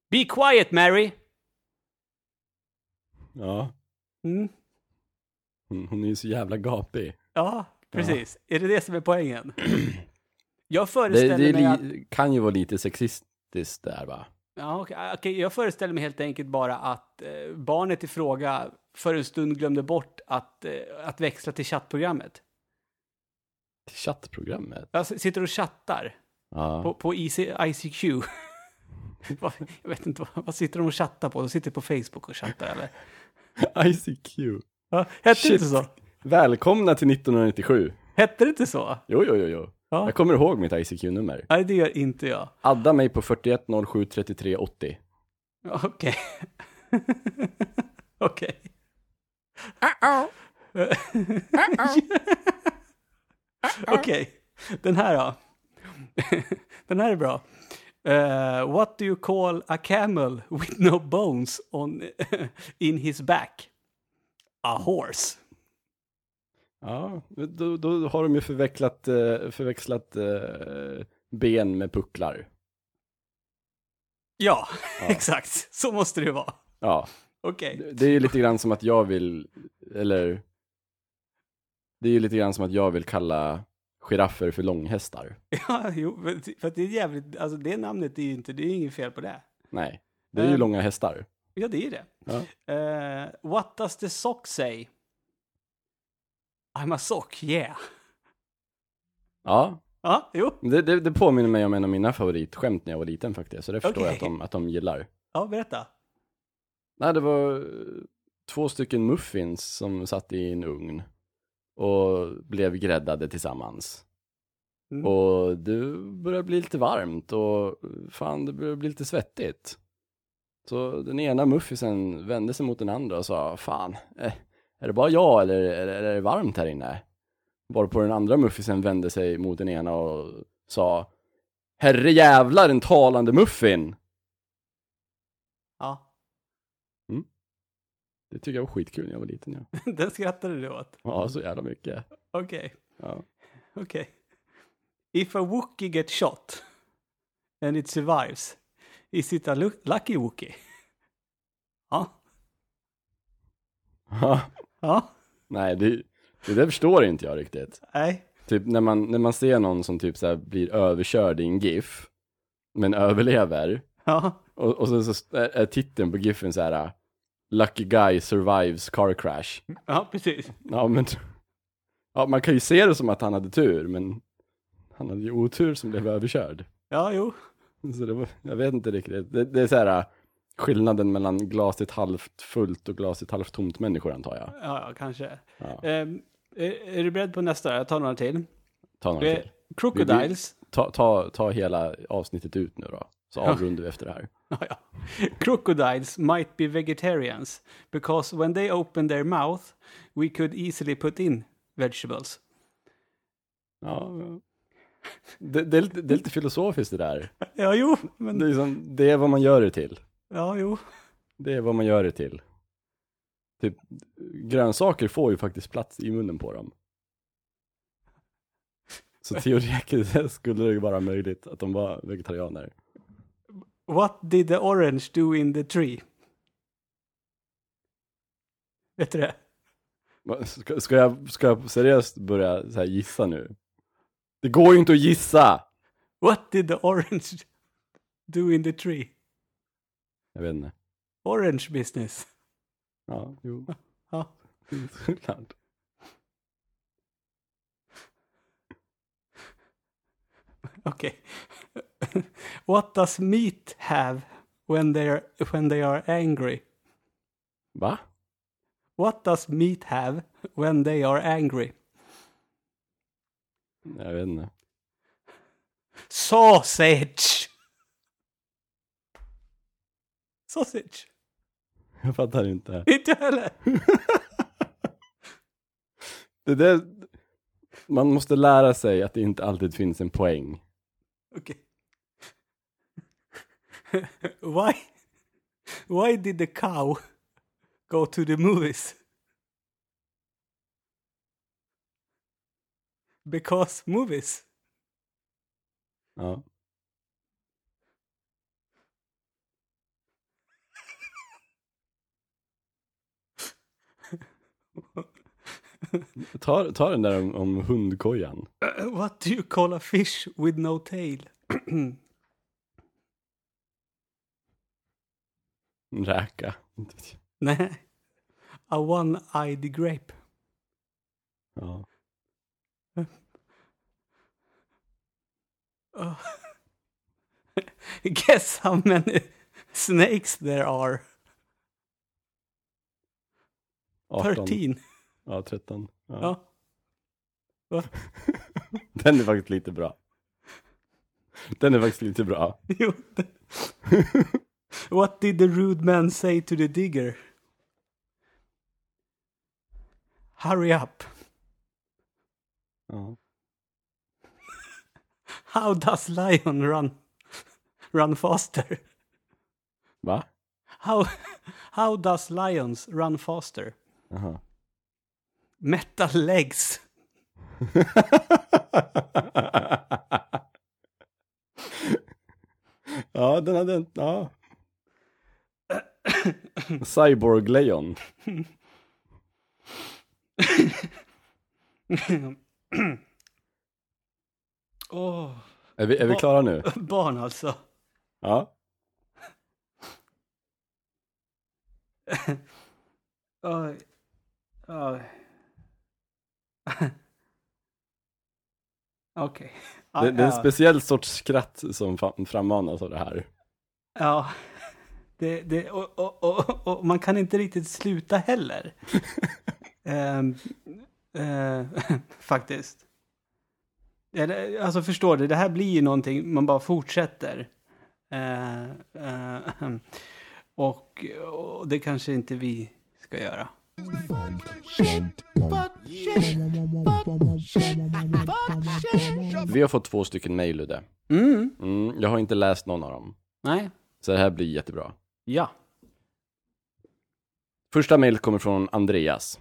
Be quiet, Mary! Ja. Mm. Hon, hon är ju så jävla gapig. Ja, precis. Är det det som är poängen? Jag Det, föreställer det är mig att... kan ju vara lite sexistiskt där va? Ja, okej, okej, jag föreställer mig helt enkelt bara att eh, barnet i fråga för en stund glömde bort att, eh, att växla till chattprogrammet. Till chattprogrammet. Jag sitter och chattar Ja. på, på IC, ICQ. Jag vet inte, vad, vad sitter de och chattar på? De sitter på Facebook och chattar eller? ICQ. Ja, hette det inte så? Välkomna till 1997. Hette det inte så? Jo, jo, jo, jo. Ja. Jag kommer ihåg mitt ICQ-nummer. Nej, det gör inte jag. Adda mig på 41 07 33 80. Okej. Okej. Okej, den här då. den här är bra. Eh, what do you call a camel with no bones on, in his back? A horse. Ja, då, då har de ju förväxlat, eh, förväxlat eh, ben med pucklar. Ja, Ja. exakt. Så måste det vara. Ja, Okej. det- det är ju lite grann som att jag vill, eller det är ju lite grann som att jag vill kalla giraffer för långhästar. Ja, jo, för att det är jävligt, alltså det namnet är ju inte, det är inget fel på det. Nej, det är ju Ehm. långa hästar. Ja, det är det. Ja. Eh, what does the sock say? I'm a sock, yeah. Ja, Ja, jo. det, det, det påminner mig om en av mina favoritskämt när jag var liten faktiskt, så det förstår jag Okej. att de, att de gillar. Ja, berätta. Nej, det var eh, två stycken muffins som satt i en ugn och blev gräddade tillsammans. Mm. Och det började bli lite varmt och fan, det började bli lite svettigt. Så den ena muffisen vände sig mot den andra och sa, fan, eh, är det bara jag eller är det, är det varmt här inne? Varpå den andra muffisen vände sig mot den ena och sa, herre jävlar en talande muffin! Ja, Det tycker jag var skitkul när jag var liten, ja. den skrattade du åt. Ja, så jävla mycket. Okej, Ja. okej. If a Wookie gets shot and it survives, is it a lu- lucky Wookie? Ja, Ja. ja, Nej, det, det där förstår inte jag riktigt. nej. Typ när man, när man ser någon som typ så här blir överkörd i en GIF, men överlever, Ja, och, och så, så är, är titeln på GIFen så här Lucky guy survives car crash. ja precis. Ja, men Ja, man kan ju se det som att han hade tur, men han hade ju otur som blev överkörd. Ja, jo. Så det var, jag vet inte riktigt. Det, det är så här äh, skillnaden mellan glaset halvt fullt och glaset halvt tomt människor antar jag. Ja, kanske. Ja, Ehm, är, är du beredd på nästa? Jag tar några till. ta några Eh, till. Crocodiles. Ta, ta, ta hela avsnittet ut nu då, så avrundar vi efter det här. Ja. Crocodiles might be vegetarians because when they open their mouth we could easily put in vegetables. Ja, det, det, är lite, det är lite filosofiskt det där. Ja, jo, Det men... är, liksom, det är vad man gör det till. Ja, jo. Det är vad man gör det till. Typ, grönsaker får ju faktiskt plats i munnen på dem. Så teoretiskt skulle det ju vara möjligt att de var vegetarianer. What did the orange do in the tree? Vet du det? Ska, ska, jag, ska jag seriöst börja så här gissa nu? Det går ju inte att gissa! What did the orange do in the tree? Jag vet inte. Orange business. Ja, jo. Ja. Såklart. Okej. What does meat have when they are, when they are angry? Va? What does meat have when they are angry? Jag vet inte. Sausage! Sausage? Jag fattar inte. Inte heller. Det där, man måste lära sig att det inte alltid finns en poäng. Okej. Why? Why did the cow go to the movies? Because movies. Ja. Ta, ta den där om, om hundkojan. Uh, what do you call a fish with no tail? räka. Nej. A one-eyed grape. Ja. Guess how many snakes there are? 18. 13. Ja, 13. Ja. Ja. Va? Den är faktiskt lite bra. Den är faktiskt lite bra. Jo. What did the rude man say to the digger? Hurry up. Ja. How does lion run run faster? Va? How how does lions run faster? Metal legs. ja, den hade ja. Cyborg-lejon. Åh, Är vi, är vi klara nu? barn alltså. Ja. Oj. Oj. Okej. Det, det är en speciell sorts skratt som frammanas av det här. Ja. Det, det, och, och, och, och man kan inte riktigt sluta heller. Ehm, eh, faktiskt. Alltså förstår du, det här blir ju någonting, man bara fortsätter. Eh, eh, och, och det kanske inte vi ska göra. Vi har fått två stycken mejl Udde. Mm. Mm, jag har inte läst någon av dem. Nej. Så det här blir jättebra. Ja. Första mejl kommer från Andreas.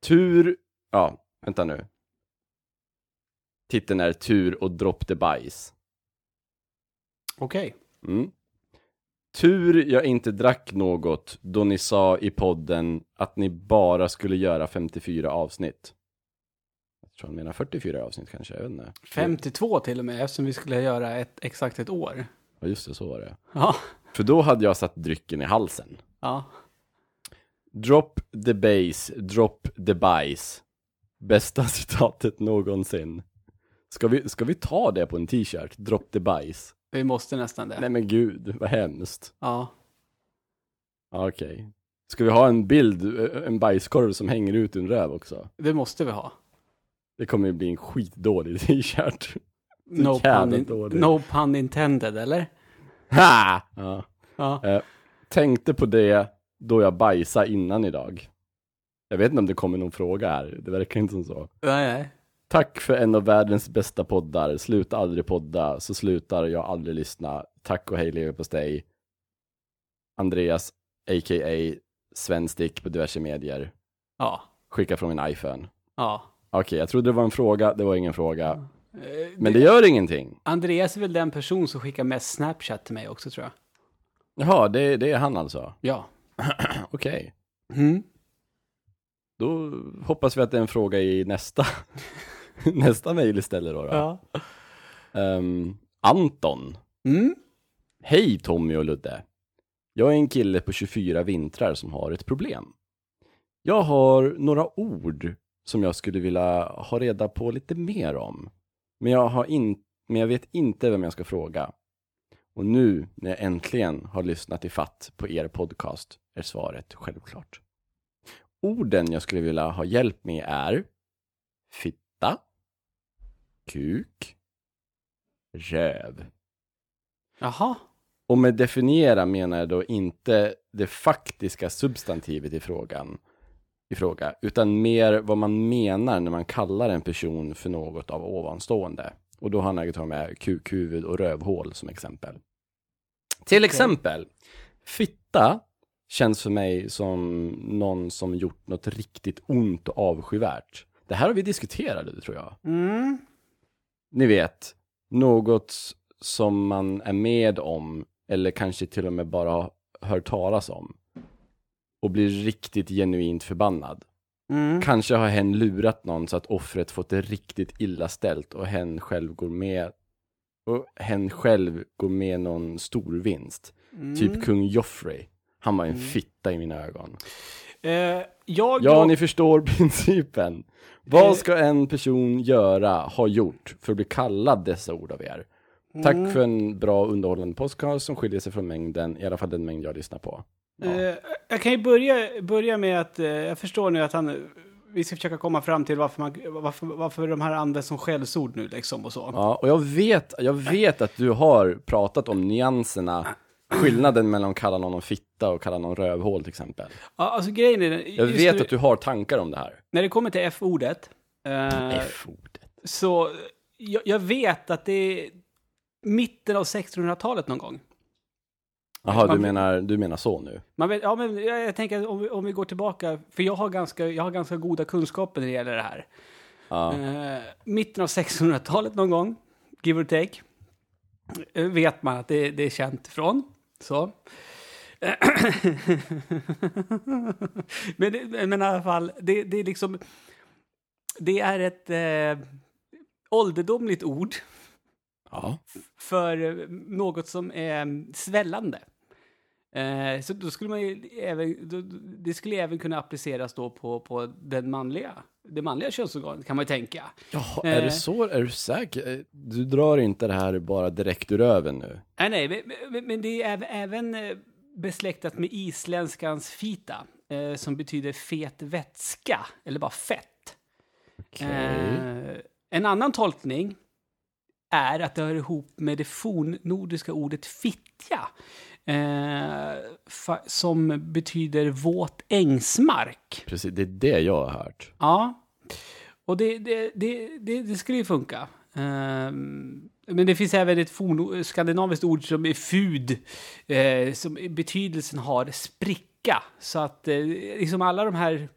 Tur... Ja, vänta nu. Titeln är Tur och dropp the bajs. Okej. Mm. Tur jag inte drack något då ni sa i podden att ni bara skulle göra 54 avsnitt. Jag tror han menar 44 avsnitt kanske, jag vet inte. 52 till och med, eftersom vi skulle göra ett, exakt ett år. Ja just det, så var det. Ja. För då hade jag satt drycken i halsen. Ja. Drop the bass, drop the bajs. Bästa citatet någonsin. Ska vi, ska vi ta det på en t-shirt? Drop the bajs. Vi måste nästan det. Nej men gud, vad hemskt. Ja. Okej. Ska vi ha en bild, en bajskorv som hänger ut ur en röv också? Det måste vi ha. Det kommer ju bli en skitdålig t-shirt. No pun, in, no pun intended, eller? Ha! Ja. Ja. Eh, tänkte på det då jag bajsade innan idag. Jag vet inte om det kommer någon fråga här, det verkar inte som så. Nej, nej. Tack för en av världens bästa poddar. Sluta aldrig podda, så slutar jag aldrig lyssna. Tack och hej leverpastej. Andreas, a.k.a. Svenstick på diverse medier. Ja. Skicka från min iPhone. Ja. Okej, jag trodde det var en fråga, det var ingen fråga. Eh, Men det gör ingenting. Andreas är väl den person som skickar mest Snapchat till mig också, tror jag. Jaha, det, det är han alltså. Ja. Okej. Mm. Då hoppas vi att det är en fråga i nästa, nästa mejl istället då. då. Ja. Ehm, Anton. Mm. Hej Tommy och Ludde. Jag är en kille på 24 vintrar som har ett problem. Jag har några ord som jag skulle vilja ha reda på lite mer om. Men jag, har in, men jag vet inte vem jag ska fråga. Och nu när jag äntligen har lyssnat i fatt på er podcast är svaret självklart. Orden jag skulle vilja ha hjälp med är fitta, kuk, röv. Jaha. Och med definiera menar jag då inte det faktiska substantivet i frågan, i fråga, utan mer vad man menar när man kallar en person för något av ovanstående. Och då har jag tagit med kukhuvud och rövhål som exempel. Till exempel, fitta känns för mig som någon som gjort något riktigt ont och avskyvärt. Det här har vi diskuterat, tror jag Mm. ni vet, något som man är med om eller kanske till och med bara hört talas om och blir riktigt genuint förbannad. Mm. Kanske har hen lurat någon så att offret fått det riktigt illa ställt och hen själv går med och hen själv går med någon stor vinst. Mm. Typ kung Joffrey. Han var en fitta i mina ögon. Eh, jag... Ja, ni förstår principen. Vad ska en person göra, ha gjort, för att bli kallad dessa ord av er? Tack Mm. för en bra underhållande podcast som skiljer sig från mängden, i alla fall den mängd jag lyssnar på. Ja. Eh, jag kan ju börja, börja med att, eh, jag förstår nu att han, vi ska försöka komma fram till varför, man, varför, varför de här används som skällsord nu liksom och så. ja, och jag vet, jag vet att du har pratat om nyanserna, skillnaden mellan att kalla någon fitta och kalla någon rövhål till exempel. Ja, alltså grejen är, Jag vet nu, att du har tankar om det här. när det kommer till F-ordet, eh, F-ordet. så jag, jag vet att det är mitten av 1600-talet någon gång. Jaha, du menar, du menar så nu? Man vet, ja, men jag, jag tänker om vi, om vi går tillbaka, för jag har, ganska, jag har ganska goda kunskaper när det gäller det här. Ja. Eh, mitten av 1600-talet någon gång, give or take, eh, vet man att det, det är känt från. Så. men, det- men i alla fall, det, det är liksom, det är ett eh, ålderdomligt ord Ja. för något som är svällande. Eh, så då skulle man ju även, då, det skulle även kunna appliceras då på, på den manliga, det manliga könsorganet kan man ju tänka. Jaha, är det Eh. så? Är du säker? Eh, Du drar inte det här bara direkt ur röven nu? Nej, nej, men, men, det är äv- även eh, besläktat med isländskans fita, eh, som betyder fet vätska, eller bara fett. Eh, en annan tolkning är att det hör ihop med det fornnordiska ordet fittja, eh, som betyder våt ängsmark. Precis, det är det jag har hört. Ja, och det, det, det, det, det skulle ju funka. Ehm, men det finns även ett forn, skandinaviskt ord som är fud, eh, som betydelsen har spricka. Så att eh, liksom alla de här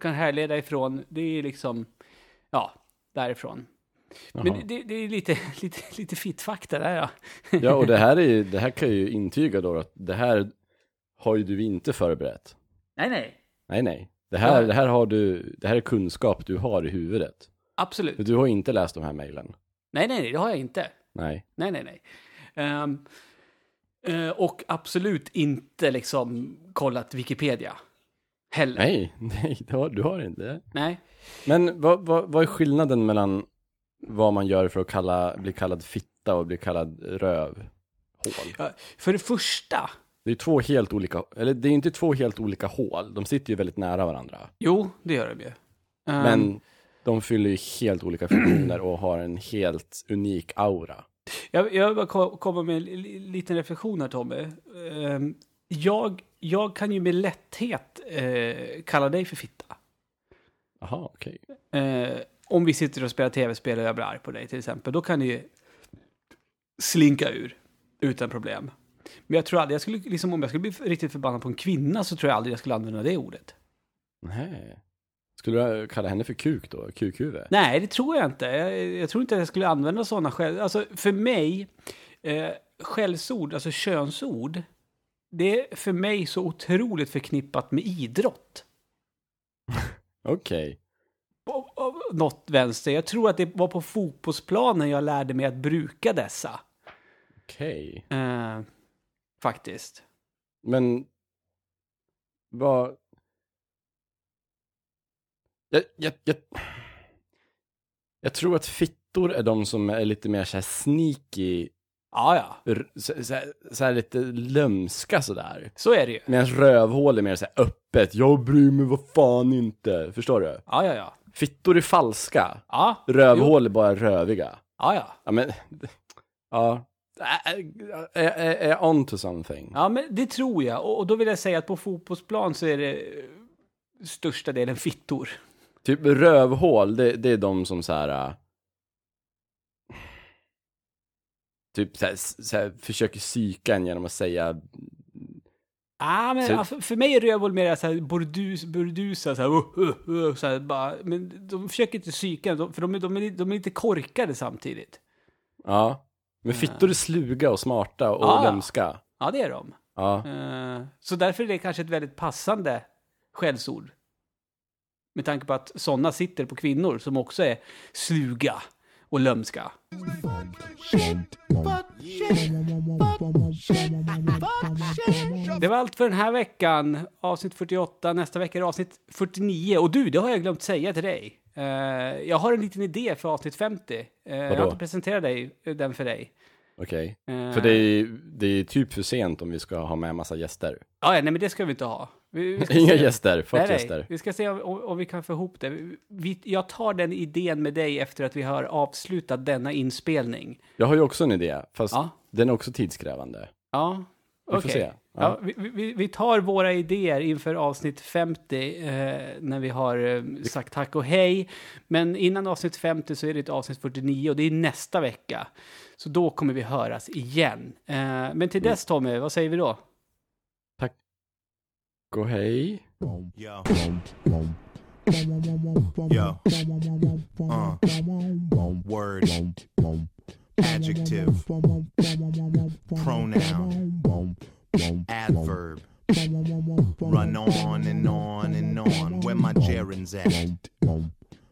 kan härleda ifrån, det är liksom, ja, därifrån. Jaha. Men det, det är lite, lite, lite fittfakta där ja. Ja, och det här, är, det här kan jag ju intyga då att det här har ju du inte förberett. Nej, nej. Nej, nej. Det här, Ja. det här har du, det här är kunskap du har i huvudet. Absolut. För du har inte läst de här mejlen. Nej, nej, nej, det har jag inte. Nej. Nej, nej, nej. Ehm, eh, och absolut inte liksom kollat Wikipedia. Heller. Nej, nej, du har, du har inte. Nej. Men vad, vad, vad är skillnaden mellan vad man gör för att kalla, bli kallad fitta och bli kallad rövhål? Ja, För det första, Det är två helt olika, eller det är inte två helt olika hål, de sitter ju väldigt nära varandra. jo, det gör de ju. Ehm, Men de fyller ju helt olika funktioner och har en helt unik aura. Jag, jag vill bara ko- komma med en li- liten reflektion här Tommy. Ehm, jag, jag kan ju med lätthet eh, kalla dig för fitta. Jaha, okej. Eh, om vi sitter och spelar tv-spel och jag blir arg på dig till exempel, då kan du ju slinka ur utan problem. Men jag tror aldrig jag skulle, liksom om jag skulle bli riktigt förbannad på en kvinna så tror jag aldrig jag skulle använda det ordet. Nej. Skulle du kalla henne för kuk då? Kukhuvud? Nej, det tror jag inte. Jag, jag tror inte att jag skulle använda sådana skäl. Alltså för mig, eh, skällsord, alltså könsord, det är för mig så otroligt förknippat med idrott. Okej. På- på Något vänster. Jag tror att det var på fotbollsplanen jag lärde mig att bruka dessa. Okej. Eh, faktiskt. Men vad... Jag, jag, jag... jag tror att fittor är de som är lite mer så här sneaky, Ja, ja. så, så, här, så här lite lömska sådär. Så är det ju. Medan rövhål är mer så här öppet, jag bryr mig vad fan inte. Förstår du? Ja, ja, ja. Fittor är falska, Ja, rövhål är bara röviga. ja, ja. Ja men, ja. Är, on to something? Ja, men det tror jag. Och, och då vill jag säga att på fotbollsplan så är det eh, största delen fittor. Typ rövhål, det, det är de som så här. äh, Typ så här, så här, försöker psyka en genom att säga Ah, men, Så- för, för mig är rövhål mer så här burdus, burdusa, så här, uh, uh, uh, så här bara, men de försöker inte psyka, de, för de, är- de, är, de är lite korkade samtidigt. Ja. Men fittor är sluga och smarta och Ah, ja. lömska. Ja, det är de. Ja. Eh, så därför är det kanske ett väldigt passande skällsord. Med tanke på att sådana sitter på kvinnor som också är sluga och lömska. Det var allt för den här veckan. Avsnitt 48. Nästa vecka är det avsnitt 49. Och du, det har jag glömt säga till dig. Eh, jag har en liten idé för avsnitt 50. Uh, jag har inte presenterat dig, den för dig. Okej. Eh, För det är, det är typ för sent om vi ska ha med massa gäster. Ja, nej, men det ska vi inte ha. Vi, vi ska Inga se- gäster, fuck Nej, nej. gäster. Vi ska se om, om, vi kan få ihop det. Vi, jag tar den idén med dig efter att vi har avslutat denna inspelning. Jag har ju också en idé, fast Ja. den är också tidskrävande. Ja, Vi får okej. se. Ja. Ja. vi, vi, vi tar våra idéer inför avsnitt 50 eh, när vi har eh, sagt tack och hej. Men innan avsnitt 50 så är det ett avsnitt 49 och det är nästa vecka. Så då kommer vi höras igen. Eh, men till dess Tommy, vad säger vi då? Gå hej. Yo. Yo. Uh. Word. Adjective. Pronoun. Adverb. Run on and on and on. Where my gerunds at?